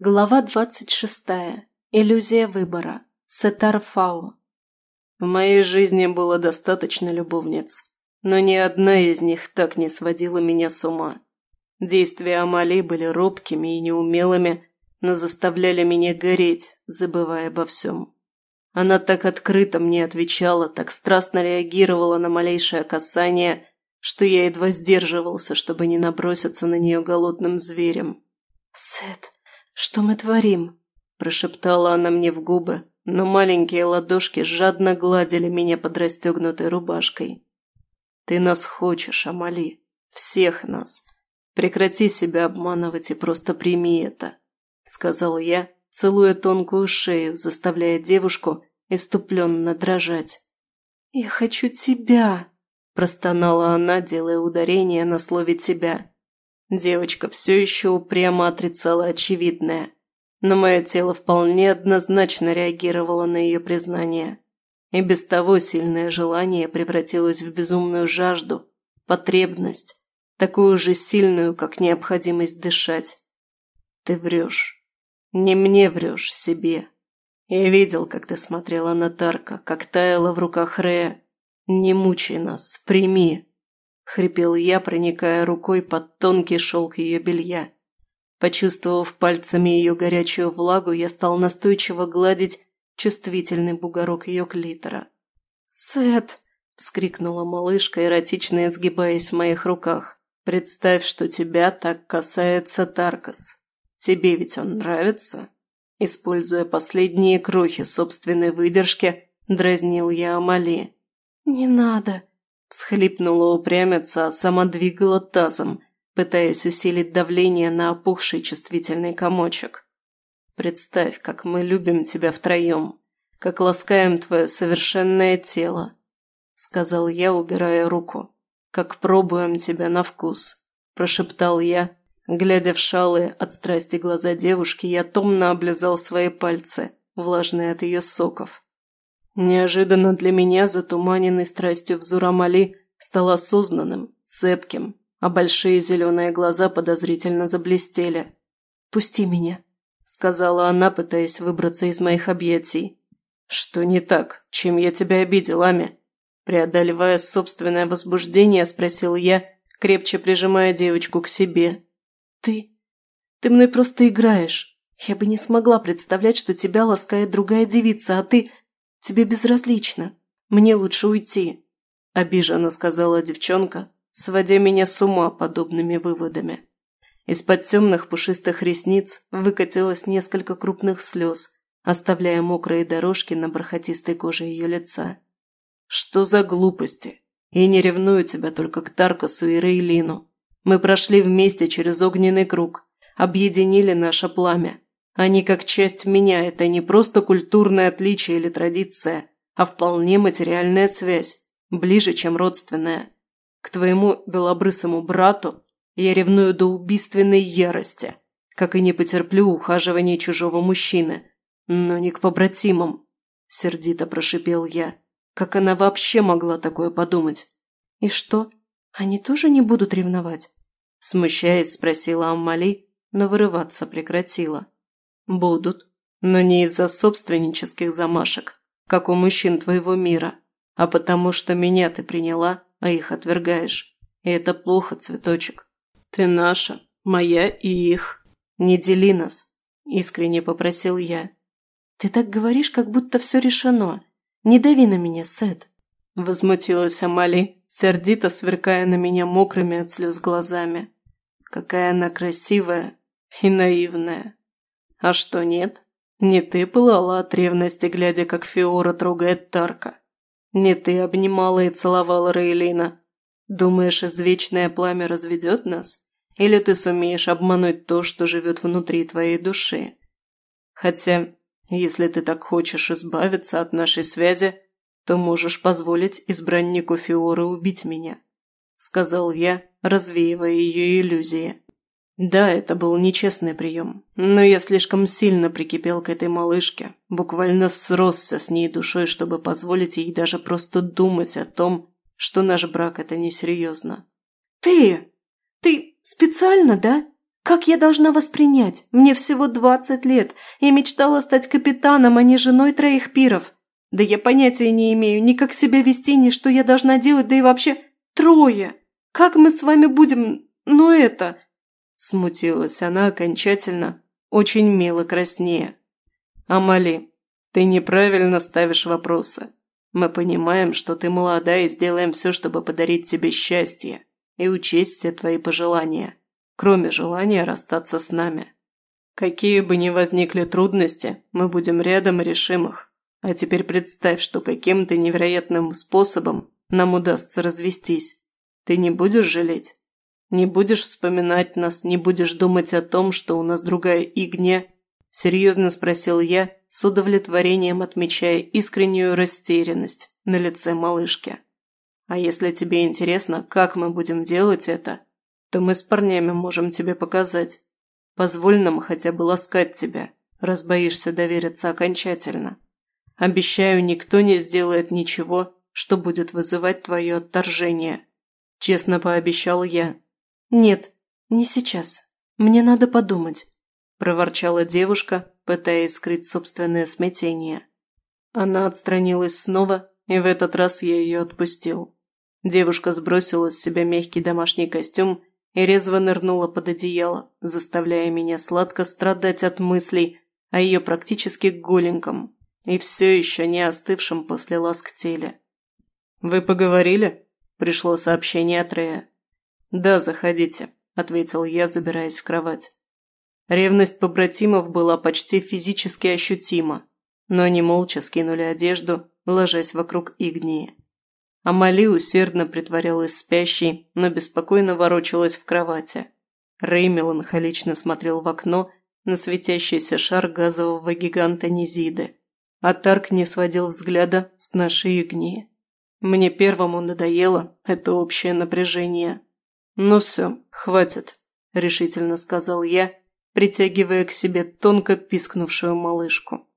Глава двадцать шестая. Иллюзия выбора. Сетар Фау. В моей жизни было достаточно любовниц, но ни одна из них так не сводила меня с ума. Действия Амали были робкими и неумелыми, но заставляли меня гореть, забывая обо всем. Она так открыто мне отвечала, так страстно реагировала на малейшее касание, что я едва сдерживался, чтобы не наброситься на нее голодным зверем. «Сет, что мы творим?» – прошептала она мне в губы, но маленькие ладошки жадно гладили меня под расстегнутой рубашкой. «Ты нас хочешь, Амали. Всех нас. Прекрати себя обманывать и просто прими это», – сказал я, целуя тонкую шею, заставляя девушку иступленно дрожать. «Я хочу тебя», – простонала она, делая ударение на слове «тебя». Девочка все еще упрямо отрицала очевидное, но мое тело вполне однозначно реагировало на ее признание. И без того сильное желание превратилось в безумную жажду, потребность, такую же сильную, как необходимость дышать. Ты врешь. Не мне врешь, себе. Я видел, как ты смотрела на Тарка, как таяла в руках Рея. Не мучай нас, прими. – хрипел я, проникая рукой под тонкий шелк ее белья. Почувствовав пальцами ее горячую влагу, я стал настойчиво гладить чувствительный бугорок ее клитора. «Сет!» – вскрикнула малышка, эротично изгибаясь в моих руках. «Представь, что тебя так касается Таркас. Тебе ведь он нравится?» Используя последние крохи собственной выдержки, дразнил я Амали. «Не надо!» Всхлипнула упрямица, а сама двигала тазом, пытаясь усилить давление на опухший чувствительный комочек. «Представь, как мы любим тебя втроем, как ласкаем твое совершенное тело», – сказал я, убирая руку. «Как пробуем тебя на вкус», – прошептал я, глядя в шалые от страсти глаза девушки, я томно облизал свои пальцы, влажные от ее соков. Неожиданно для меня затуманенный страстью взор Амали стал осознанным, цепким, а большие зеленые глаза подозрительно заблестели. «Пусти меня», – сказала она, пытаясь выбраться из моих объятий. «Что не так? Чем я тебя обидел, Ами?» Преодолевая собственное возбуждение, спросил я, крепче прижимая девочку к себе. «Ты... ты мной просто играешь. Я бы не смогла представлять, что тебя ласкает другая девица, а ты...» Тебе безразлично. Мне лучше уйти», – обиженно сказала девчонка, сводя меня с ума подобными выводами. Из-под темных пушистых ресниц выкатилось несколько крупных слез, оставляя мокрые дорожки на бархатистой коже ее лица. «Что за глупости? Я не ревную тебя только к Таркасу и Рейлину. Мы прошли вместе через огненный круг, объединили наше пламя. Они как часть меня – это не просто культурное отличие или традиция, а вполне материальная связь, ближе, чем родственная. К твоему белобрысому брату я ревную до убийственной ярости, как и не потерплю ухаживания чужого мужчины, но не к побратимам, – сердито прошипел я. Как она вообще могла такое подумать? И что, они тоже не будут ревновать? Смущаясь, спросила Аммали, но вырываться прекратила. «Будут, но не из-за собственнических замашек, как у мужчин твоего мира, а потому что меня ты приняла, а их отвергаешь. И это плохо, цветочек. Ты наша, моя и их. Не дели нас», – искренне попросил я. «Ты так говоришь, как будто все решено. Не дави на меня, Сет», – возмутилась Амали, сердито сверкая на меня мокрыми от слез глазами. «Какая она красивая и наивная». А что нет? Не ты пылала от ревности, глядя, как Фиора трогает Тарка. Не ты обнимала и целовала Рейлина. Думаешь, извечное пламя разведет нас? Или ты сумеешь обмануть то, что живет внутри твоей души? Хотя, если ты так хочешь избавиться от нашей связи, то можешь позволить избраннику Фиоры убить меня», – сказал я, развеивая ее иллюзии. Да, это был нечестный прием, но я слишком сильно прикипел к этой малышке, буквально сросся с ней душой, чтобы позволить ей даже просто думать о том, что наш брак – это несерьезно. «Ты! Ты специально, да? Как я должна воспринять? Мне всего двадцать лет. Я мечтала стать капитаном, а не женой троих пиров. Да я понятия не имею ни как себя вести, ни что я должна делать, да и вообще трое. Как мы с вами будем... ну это...» Смутилась она окончательно, очень мило краснее. «Амали, ты неправильно ставишь вопросы. Мы понимаем, что ты молода и сделаем все, чтобы подарить тебе счастье и учесть все твои пожелания, кроме желания расстаться с нами. Какие бы ни возникли трудности, мы будем рядом и решим их. А теперь представь, что каким-то невероятным способом нам удастся развестись. Ты не будешь жалеть? Не будешь вспоминать нас, не будешь думать о том, что у нас другая Игня?» Серьезно спросил я, с удовлетворением отмечая искреннюю растерянность на лице малышки. «А если тебе интересно, как мы будем делать это, то мы с парнями можем тебе показать. Позволь нам хотя бы ласкать тебя, раз боишься довериться окончательно. Обещаю, никто не сделает ничего, что будет вызывать твое отторжение», – честно пообещал я. «Нет, не сейчас. Мне надо подумать», – проворчала девушка, пытаясь скрыть собственное смятение. Она отстранилась снова, и в этот раз я ее отпустил. Девушка сбросила с себя мягкий домашний костюм и резво нырнула под одеяло, заставляя меня сладко страдать от мыслей о ее практически голеньком и все еще не остывшем после ласк теле. «Вы поговорили?» – пришло сообщение от Рея. «Да, заходите», – ответил я, забираясь в кровать. Ревность побратимов была почти физически ощутима, но они молча скинули одежду, ложась вокруг Игнии. Амали усердно притворялась спящей, но беспокойно ворочалась в кровати. Рэй меланхолично смотрел в окно на светящийся шар газового гиганта Низиды, а Тарк не сводил взгляда с нашей Игнии. Мне первому надоело это общее напряжение. «Ну все, хватит», – решительно сказал я, притягивая к себе тонко пискнувшую малышку.